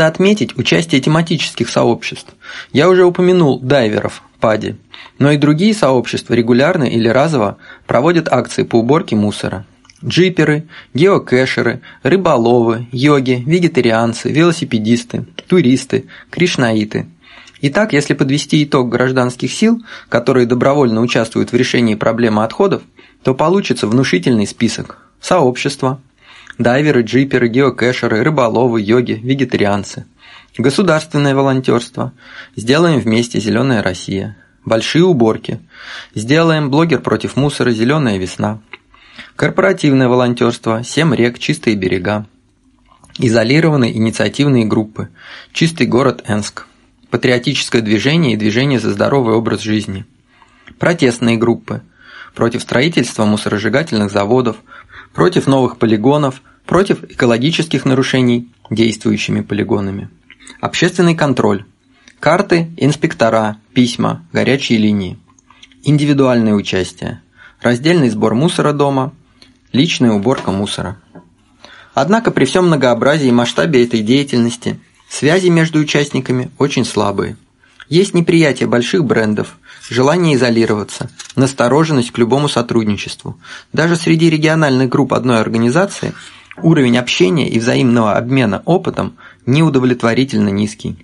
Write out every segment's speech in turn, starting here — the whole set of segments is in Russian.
Отметить участие тематических сообществ. Я уже упомянул дайверов, ПАДи, но и другие сообщества регулярно или разово проводят акции по уборке мусора. Джиперы, геокэшеры, рыболовы, йоги, вегетарианцы, велосипедисты, туристы, кришнаиты. Итак, если подвести итог гражданских сил, которые добровольно участвуют в решении проблемы отходов, то получится внушительный список. Сообщества, дайверы, джиперы, геокэшеры, рыболовы, йоги, вегетарианцы. Государственное волонтерство. Сделаем вместе «Зеленая Россия». Большие уборки. Сделаем блогер против мусора «Зеленая весна». Корпоративное волонтерство. Семь рек, чистые берега. Изолированные инициативные группы. Чистый город Энск. Патриотическое движение и движение за здоровый образ жизни. Протестные группы. Против строительства мусоросжигательных заводов, против новых полигонов, против экологических нарушений действующими полигонами. Общественный контроль. Карты, инспектора, письма, горячие линии. Индивидуальное участие. Раздельный сбор мусора дома. Личная уборка мусора. Однако при всем многообразии и масштабе этой деятельности связи между участниками очень слабые. Есть неприятие больших брендов, желание изолироваться, настороженность к любому сотрудничеству. Даже среди региональных групп одной организации уровень общения и взаимного обмена опытом неудовлетворительно низкий.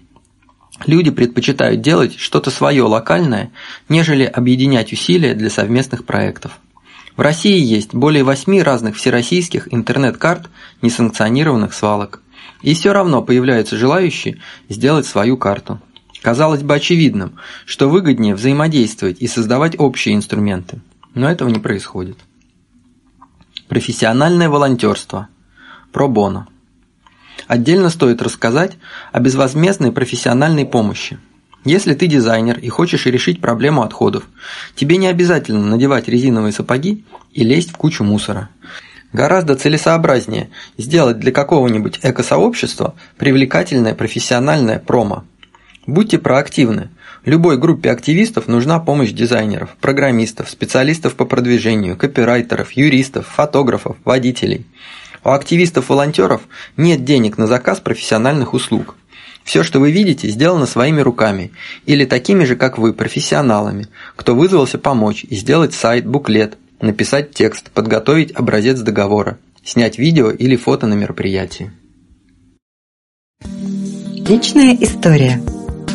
Люди предпочитают делать что-то свое локальное, нежели объединять усилия для совместных проектов. В России есть более восьми разных всероссийских интернет-карт несанкционированных свалок. И все равно появляются желающие сделать свою карту. Казалось бы очевидным, что выгоднее взаимодействовать и создавать общие инструменты, но этого не происходит. Профессиональное волонтерство. Пробона. Отдельно стоит рассказать о безвозмездной профессиональной помощи. Если ты дизайнер и хочешь решить проблему отходов, тебе не обязательно надевать резиновые сапоги и лезть в кучу мусора. Гораздо целесообразнее сделать для какого-нибудь экосообщества привлекательное профессиональное промо – Будьте проактивны. Любой группе активистов нужна помощь дизайнеров, программистов, специалистов по продвижению, копирайтеров, юристов, фотографов, водителей. У активистов-волонтеров нет денег на заказ профессиональных услуг. Все, что вы видите, сделано своими руками или такими же, как вы, профессионалами, кто вызвался помочь и сделать сайт, буклет, написать текст, подготовить образец договора, снять видео или фото на мероприятии. Личная история –